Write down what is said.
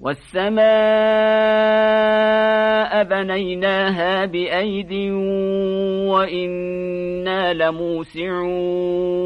والسماء بنيناها بأيد وإنا لموسعون.